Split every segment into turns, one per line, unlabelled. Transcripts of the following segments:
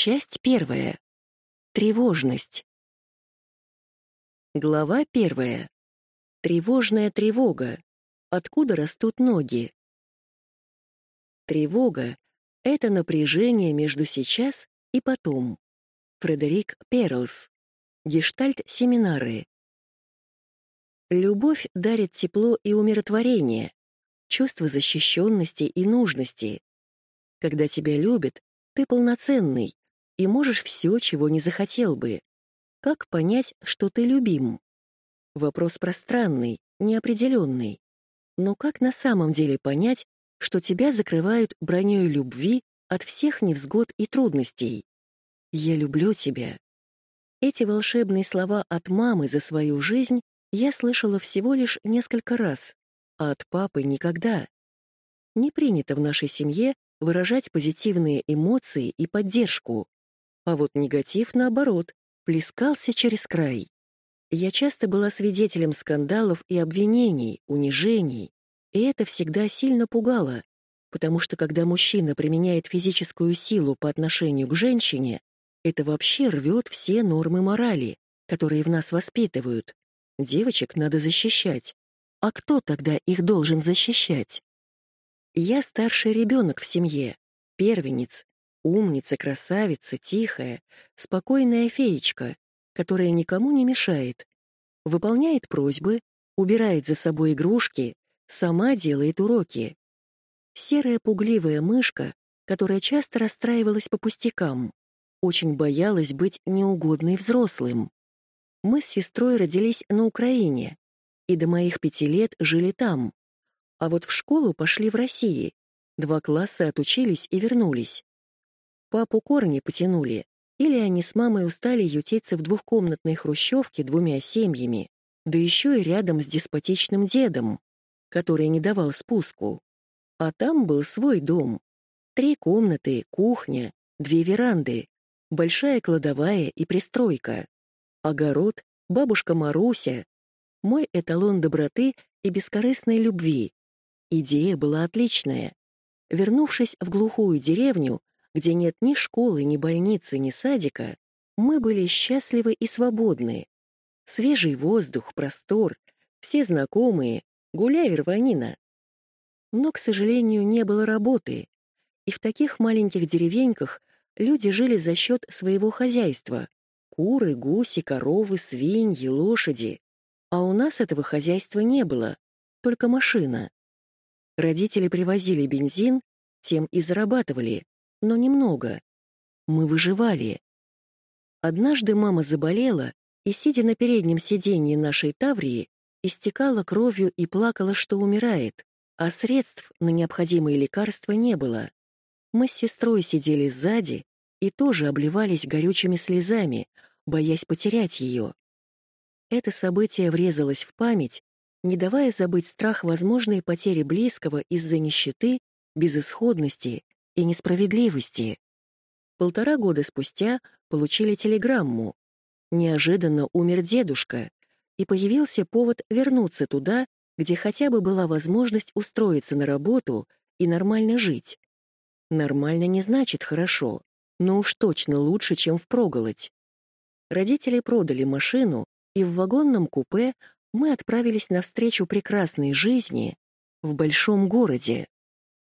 Часть первая. Тревожность. Глава первая. Тревожная тревога. Откуда растут ноги? Тревога — это напряжение между сейчас и потом. Фредерик Перлс. Гештальт-семинары. Любовь дарит тепло и умиротворение, чувство защищенности и нужности. Когда тебя любят, ты полноценный и можешь все, чего не захотел бы. Как понять, что ты любим? Вопрос пространный, неопределенный. Но как на самом деле понять, что тебя закрывают броней любви от всех невзгод и трудностей? «Я люблю тебя». Эти волшебные слова от мамы за свою жизнь я слышала всего лишь несколько раз, а от папы никогда. Не принято в нашей семье выражать позитивные эмоции и поддержку. А вот негатив, наоборот, плескался через край. Я часто была свидетелем скандалов и обвинений, унижений, и это всегда сильно пугало, потому что когда мужчина применяет физическую силу по отношению к женщине, это вообще рвет все нормы морали, которые в нас воспитывают. Девочек надо защищать. А кто тогда их должен защищать? Я старший ребенок в семье, первенец, умница, красавица, тихая, спокойная феечка, которая никому не мешает, выполняет просьбы, убирает за собой игрушки, сама делает уроки. Серая пугливая мышка, которая часто расстраивалась по пустякам, очень боялась быть неугодной взрослым. Мы с сестрой родились на Украине, и до моих пяти лет жили там. А вот в школу пошли в России. Два класса отучились и вернулись. Папу корни потянули, или они с мамой устали ютиться в двухкомнатной хрущевке двумя семьями, да еще и рядом с деспотичным дедом, который не давал спуску. А там был свой дом. Три комнаты, кухня, две веранды, большая кладовая и пристройка. Огород, бабушка Маруся, мой эталон доброты и бескорыстной любви. Идея была отличная. Вернувшись в глухую деревню, где нет ни школы, ни больницы, ни садика, мы были счастливы и свободны. Свежий воздух, простор, все знакомые, гуляй рванина. Но, к сожалению, не было работы, и в таких маленьких деревеньках люди жили за счет своего хозяйства — куры, гуси, коровы, свиньи, лошади. А у нас этого хозяйства не было, только машина. Родители привозили бензин, тем и зарабатывали, но немного. Мы выживали. Однажды мама заболела и, сидя на переднем сиденье нашей Таврии, истекала кровью и плакала, что умирает, а средств на необходимые лекарства не было. Мы с сестрой сидели сзади и тоже обливались горючими слезами, боясь потерять ее. Это событие врезалось в память, не давая забыть страх возможной потери близкого из-за нищеты, безысходности и несправедливости. Полтора года спустя получили телеграмму. Неожиданно умер дедушка, и появился повод вернуться туда, где хотя бы была возможность устроиться на работу и нормально жить. Нормально не значит хорошо, но уж точно лучше, чем впроголодь. Родители продали машину, и в вагонном купе мы отправились навстречу прекрасной жизни в большом городе.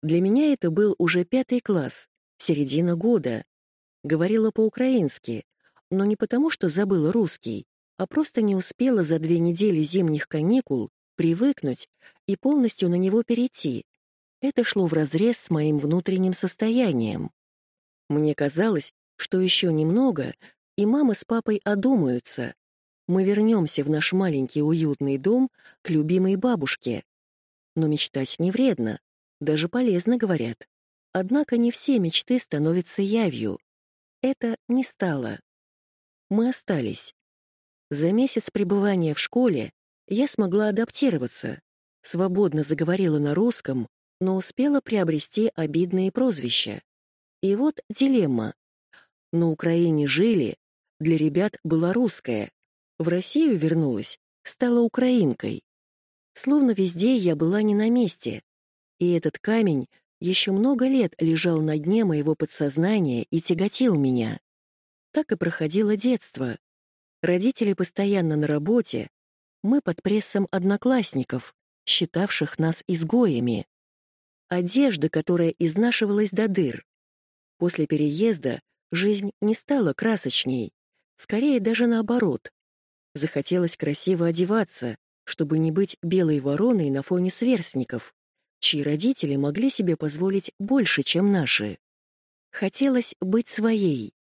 Для меня это был уже пятый класс, середина года. Говорила по-украински, но не потому, что забыла русский, а просто не успела за две недели зимних каникул привыкнуть и полностью на него перейти. Это шло вразрез с моим внутренним состоянием. Мне казалось, что еще немного, и мама с папой одумаются, мы вернемся в наш маленький уютный дом к любимой бабушке. Но мечтать не вредно, даже полезно, говорят. Однако не все мечты становятся явью. Это не стало. Мы остались. За месяц пребывания в школе я смогла адаптироваться, свободно заговорила на русском, но успела приобрести обидные прозвища. И вот дилемма. На Украине жили, для ребят была русская, в Россию вернулась, стала украинкой. Словно везде я была не на месте. И этот камень еще много лет лежал на дне моего подсознания и тяготил меня. Так и проходило детство. Родители постоянно на работе, мы под прессом одноклассников, считавших нас изгоями. Одежда, которая изнашивалась до дыр. После переезда жизнь не стала красочней, скорее даже наоборот. Захотелось красиво одеваться, чтобы не быть белой вороной на фоне сверстников, чьи родители могли себе позволить больше, чем наши. Хотелось быть своей.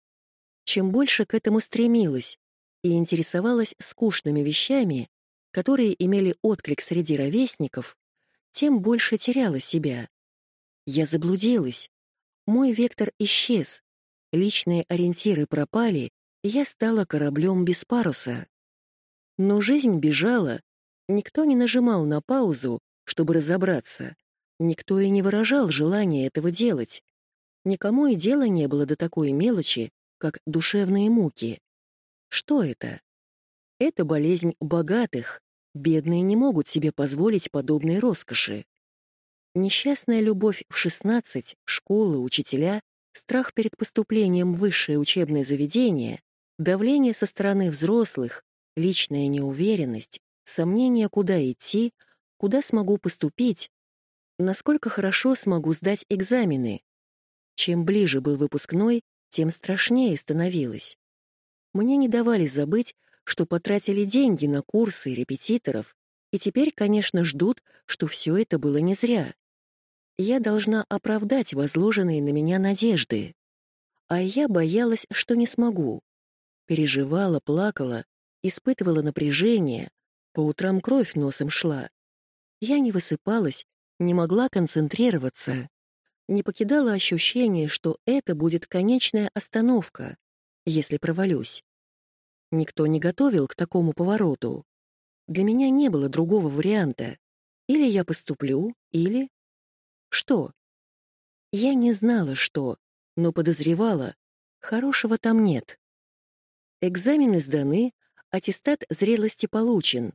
Чем больше к этому стремилась и интересовалась скучными вещами, которые имели отклик среди ровесников, тем больше теряла себя. Я заблудилась. Мой вектор исчез. Личные ориентиры пропали, я стала кораблем без паруса. Но жизнь бежала, никто не нажимал на паузу, чтобы разобраться. Никто и не выражал желания этого делать. Никому и дела не было до такой мелочи, как душевные муки. Что это? Это болезнь богатых. Бедные не могут себе позволить подобной роскоши. Несчастная любовь в 16, школы, учителя, страх перед поступлением в высшее учебное заведение, давление со стороны взрослых, личная неуверенность, сомнения, куда идти, куда смогу поступить, насколько хорошо смогу сдать экзамены. Чем ближе был выпускной, тем страшнее становилось. Мне не давали забыть, что потратили деньги на курсы и репетиторов, и теперь, конечно, ждут, что все это было не зря. Я должна оправдать возложенные на меня надежды. А я боялась, что не смогу. Переживала, плакала, испытывала напряжение, по утрам кровь носом шла. Я не высыпалась, не могла концентрироваться. Не покидало ощущение, что это будет конечная остановка, если провалюсь. Никто не готовил к такому повороту. Для меня не было другого варианта. Или я поступлю, или... Что? Я не знала, что, но подозревала, хорошего там нет. Экзамены сданы, аттестат зрелости получен.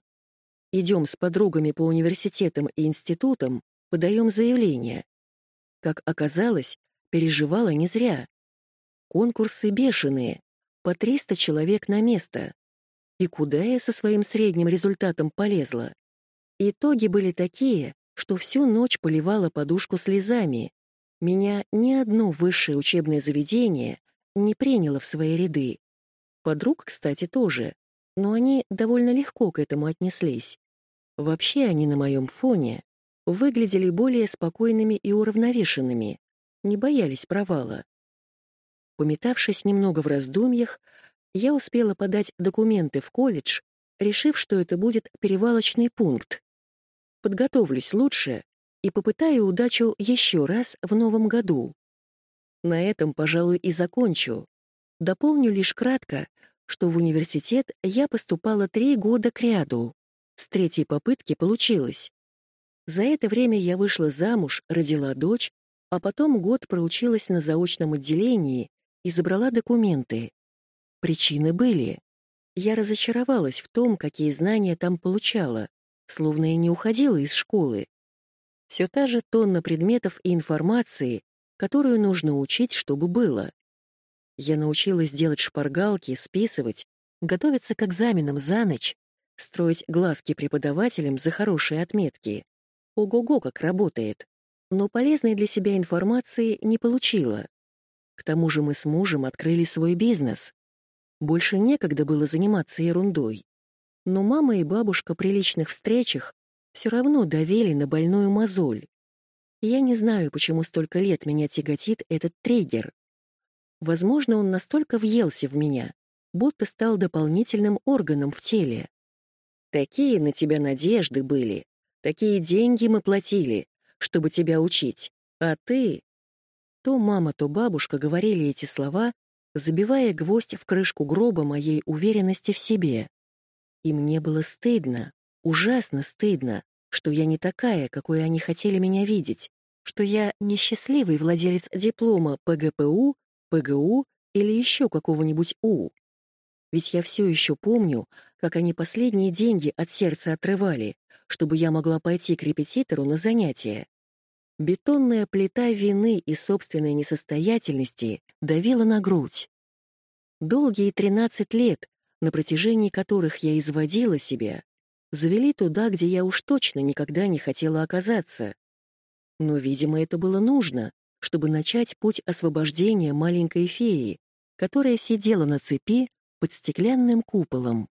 Идем с подругами по университетам и институтам, подаем заявление. Как оказалось, переживала не зря. Конкурсы бешеные, по 300 человек на место. И куда я со своим средним результатом полезла? Итоги были такие, что всю ночь поливала подушку слезами. Меня ни одно высшее учебное заведение не приняло в свои ряды. Подруг, кстати, тоже, но они довольно легко к этому отнеслись. Вообще они на моем фоне выглядели более спокойными и уравновешенными, не боялись провала. Пометавшись немного в раздумьях, я успела подать документы в колледж, решив, что это будет перевалочный пункт. Подготовлюсь лучше и попытаю удачу еще раз в новом году. На этом, пожалуй, и закончу. Дополню лишь кратко, что в университет я поступала три года кряду. С третьей попытки получилось. За это время я вышла замуж, родила дочь, а потом год проучилась на заочном отделении и забрала документы. Причины были. Я разочаровалась в том, какие знания там получала, словно и не уходила из школы. Все та же тонна предметов и информации, которую нужно учить, чтобы было. Я научилась делать шпаргалки, списывать, готовиться к экзаменам за ночь, строить глазки преподавателям за хорошие отметки. Ого-го, как работает. Но полезной для себя информации не получила. К тому же мы с мужем открыли свой бизнес. Больше некогда было заниматься ерундой. Но мама и бабушка при личных встречах все равно давили на больную мозоль. Я не знаю, почему столько лет меня тяготит этот триггер. Возможно, он настолько въелся в меня, будто стал дополнительным органом в теле. Такие на тебя надежды были, такие деньги мы платили, чтобы тебя учить, а ты... То мама, то бабушка говорили эти слова, забивая гвоздь в крышку гроба моей уверенности в себе. И мне было стыдно, ужасно стыдно, что я не такая, какой они хотели меня видеть, что я несчастливый владелец диплома ПГПУ, ПГУ или еще какого-нибудь У. Ведь я все еще помню, как они последние деньги от сердца отрывали, чтобы я могла пойти к репетитору на занятия. Бетонная плита вины и собственной несостоятельности давила на грудь. Долгие 13 лет, на протяжении которых я изводила себя, завели туда, где я уж точно никогда не хотела оказаться. Но, видимо, это было нужно, чтобы начать путь освобождения маленькой феи, которая сидела на цепи под стеклянным куполом.